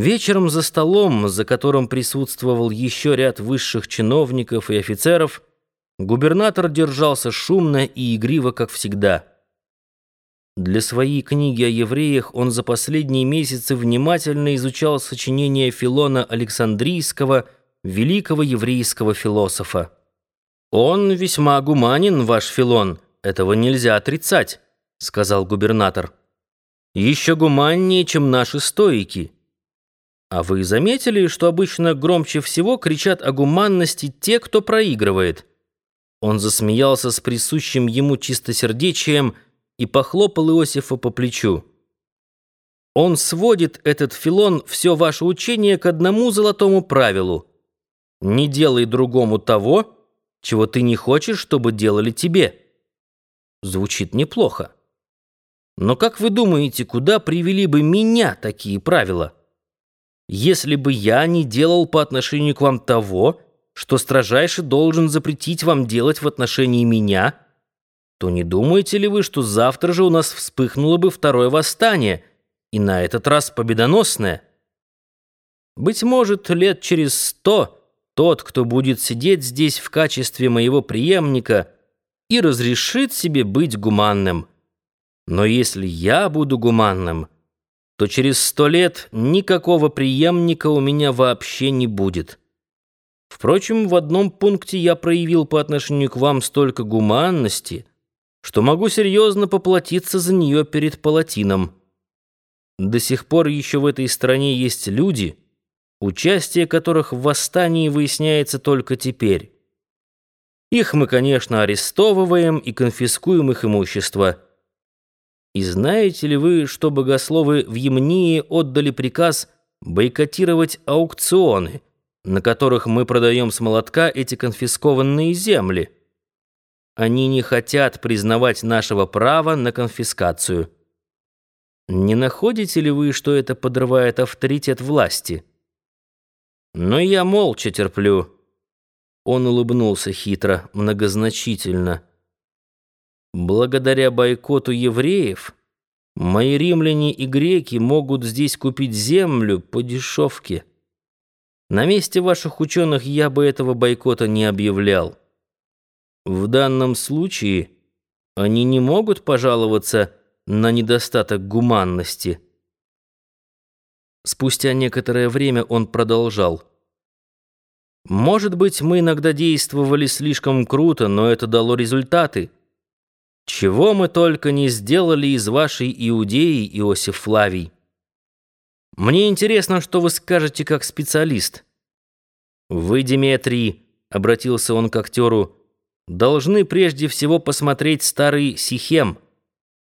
Вечером за столом, за которым присутствовал еще ряд высших чиновников и офицеров, губернатор держался шумно и игриво, как всегда. Для своей книги о евреях он за последние месяцы внимательно изучал сочинения Филона Александрийского, великого еврейского философа. «Он весьма гуманен, ваш Филон, этого нельзя отрицать», — сказал губернатор. «Еще гуманнее, чем наши стоики». А вы заметили, что обычно громче всего кричат о гуманности те, кто проигрывает? Он засмеялся с присущим ему чистосердечием и похлопал Иосифа по плечу. Он сводит, этот Филон, все ваше учение к одному золотому правилу. Не делай другому того, чего ты не хочешь, чтобы делали тебе. Звучит неплохо. Но как вы думаете, куда привели бы меня такие правила? Если бы я не делал по отношению к вам того, что строжайше должен запретить вам делать в отношении меня, то не думаете ли вы, что завтра же у нас вспыхнуло бы второе восстание, и на этот раз победоносное? Быть может, лет через сто тот, кто будет сидеть здесь в качестве моего преемника, и разрешит себе быть гуманным. Но если я буду гуманным — то через сто лет никакого преемника у меня вообще не будет. Впрочем, в одном пункте я проявил по отношению к вам столько гуманности, что могу серьезно поплатиться за нее перед палатином. До сих пор еще в этой стране есть люди, участие которых в восстании выясняется только теперь. Их мы, конечно, арестовываем и конфискуем их имущество – и знаете ли вы, что богословы в Емнии отдали приказ бойкотировать аукционы, на которых мы продаем с молотка эти конфискованные земли? Они не хотят признавать нашего права на конфискацию. Не находите ли вы, что это подрывает авторитет власти? Но я молча терплю. Он улыбнулся хитро, многозначительно. Благодаря бойкоту евреев мои римляне и греки могут здесь купить землю по дешевке. На месте ваших ученых я бы этого бойкота не объявлял. В данном случае они не могут пожаловаться на недостаток гуманности. Спустя некоторое время он продолжал. «Может быть, мы иногда действовали слишком круто, но это дало результаты». Чего мы только не сделали из вашей Иудеи, Иосиф Флавий. Мне интересно, что вы скажете как специалист. Вы, Диметрий, обратился он к актеру, должны прежде всего посмотреть старый Сихем.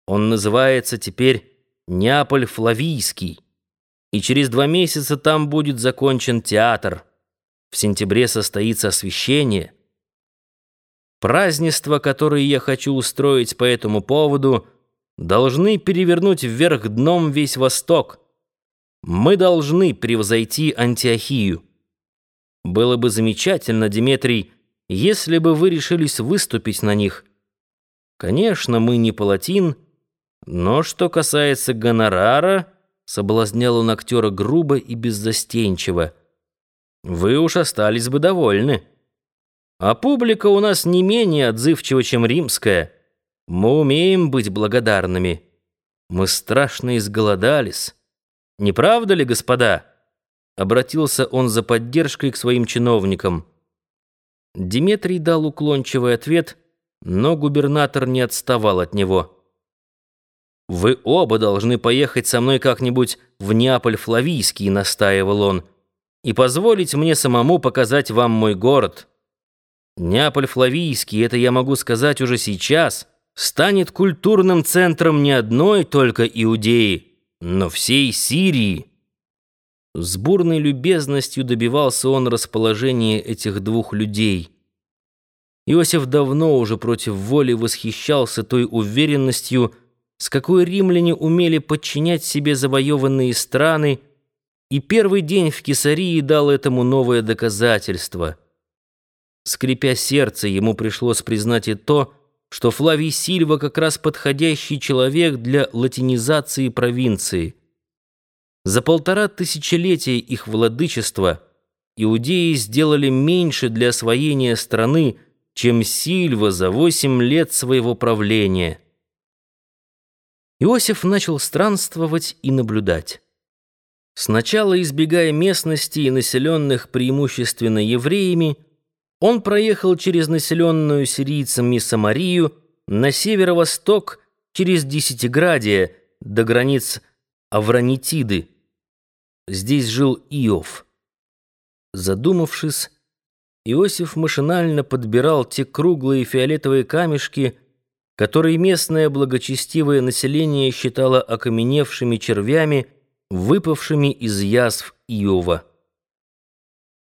Он называется теперь Неаполь Флавийский. И через два месяца там будет закончен театр. В сентябре состоится освящение. Празднества, которые я хочу устроить по этому поводу, должны перевернуть вверх дном весь Восток. Мы должны превзойти Антиохию. Было бы замечательно, Дмитрий, если бы вы решились выступить на них. Конечно, мы не палатин, но что касается гонорара, соблазнял он актера грубо и беззастенчиво, вы уж остались бы довольны. А публика у нас не менее отзывчива, чем римская. Мы умеем быть благодарными. Мы страшно изголодались. Не правда ли, господа?» Обратился он за поддержкой к своим чиновникам. Диметрий дал уклончивый ответ, но губернатор не отставал от него. «Вы оба должны поехать со мной как-нибудь в Неаполь-Флавийский», — настаивал он, «и позволить мне самому показать вам мой город». Неаполь Флавийский, это я могу сказать уже сейчас, станет культурным центром не одной только Иудеи, но всей Сирии. С бурной любезностью добивался он расположения этих двух людей. Иосиф давно уже против воли восхищался той уверенностью, с какой римляне умели подчинять себе завоеванные страны, и первый день в Кесарии дал этому новое доказательство — Скрипя сердце, ему пришлось признать и то, что Флавий Сильва как раз подходящий человек для латинизации провинции. За полтора тысячелетия их владычества иудеи сделали меньше для освоения страны, чем Сильва за восемь лет своего правления. Иосиф начал странствовать и наблюдать. Сначала, избегая местностей, населенных преимущественно евреями, он проехал через населенную сирийцами Самарию на северо-восток через Десятиградие до границ Авранитиды. Здесь жил Иов. Задумавшись, Иосиф машинально подбирал те круглые фиолетовые камешки, которые местное благочестивое население считало окаменевшими червями, выпавшими из язв Иова.